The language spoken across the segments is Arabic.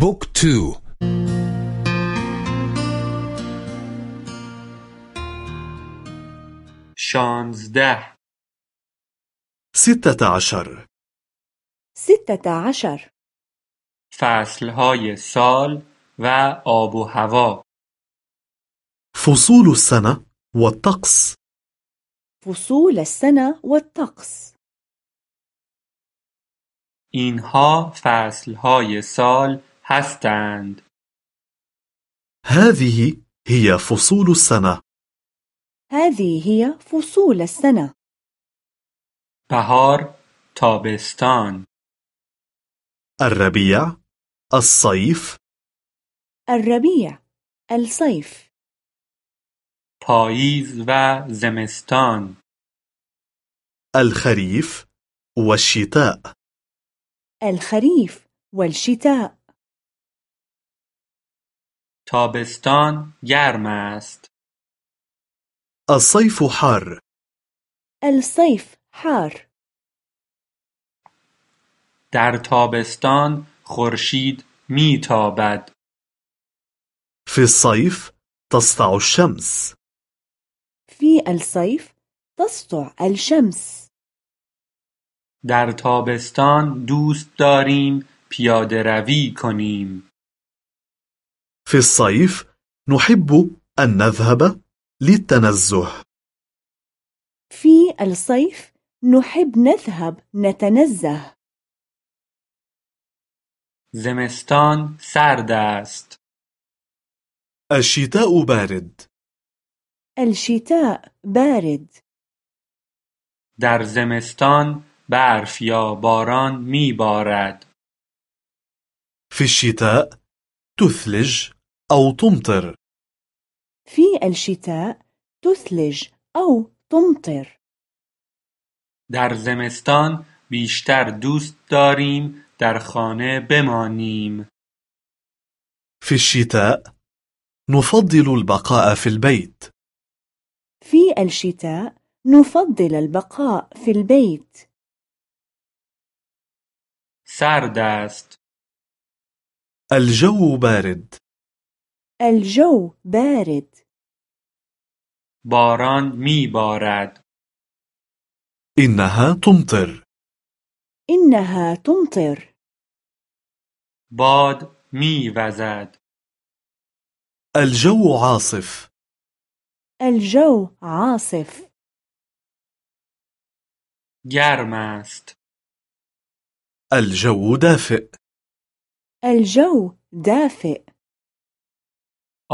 بوك تو. شانزده. ستة عشر. ستة عشر. فصلهای سال و آب و هوا. فصول السنة والطقس فصول السنة والطقس اینها فصلهای سال هستند. هذه هي فصول السنة. هذه هي فصول السنة. بهار تابستان. الربيع الصيف. الربيع الصيف. پاییز و زمستان. الخريف والشتاء. الخريف والشتاء. تابستان گرم است. الصيف حار. الصيف حار. در تابستان خورشید میتابد. في الصيف تسطع الشمس. في الصيف تسطع الشمس. در تابستان دوست داریم پیاده روی کنیم. في الصيف نحب أن نذهب للتنزه. في الصيف نحب نذهب نتنزه. زمستان سرد است. الشتاء بارد. الشتاء بارد. در زمستان برف یا باران میبارد. في الشتاء تثلج أو تمطر. في الشتاء تثلج أو تمطر. در زمستان بیشتر دوست داریم در خانه بمانیم. في الشتاء نفضل البقاء في البيت. في الشتاء نفضل البقاء في البيت. سرد است الجو بارد. الجو بارد. باران میبارد إنها تمطر. إنها تمطر. باد میوزد الجو عاصف. الجو عاصف. گرم است. الجو دافئ. الجو دافئ.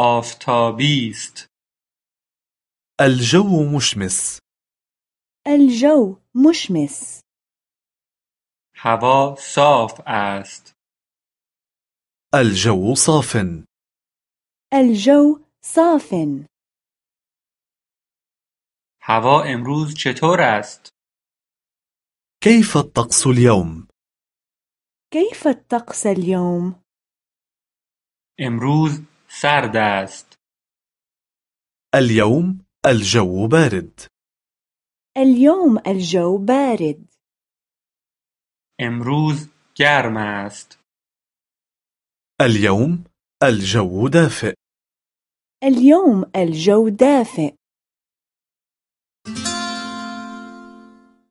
آفتابی است. الجو مشمس. الجو مشمس. هوا صاف است. الجو صاف الجو صاف هوا امروز چطور است؟ كيف الطقس اليوم؟ كيف الطقس اليوم؟ امروز سرد است اليوم الجو بارد. اليوم الجو بارد. امروز گرم است. اليوم الجو دافئ. اليوم الجو دافئ.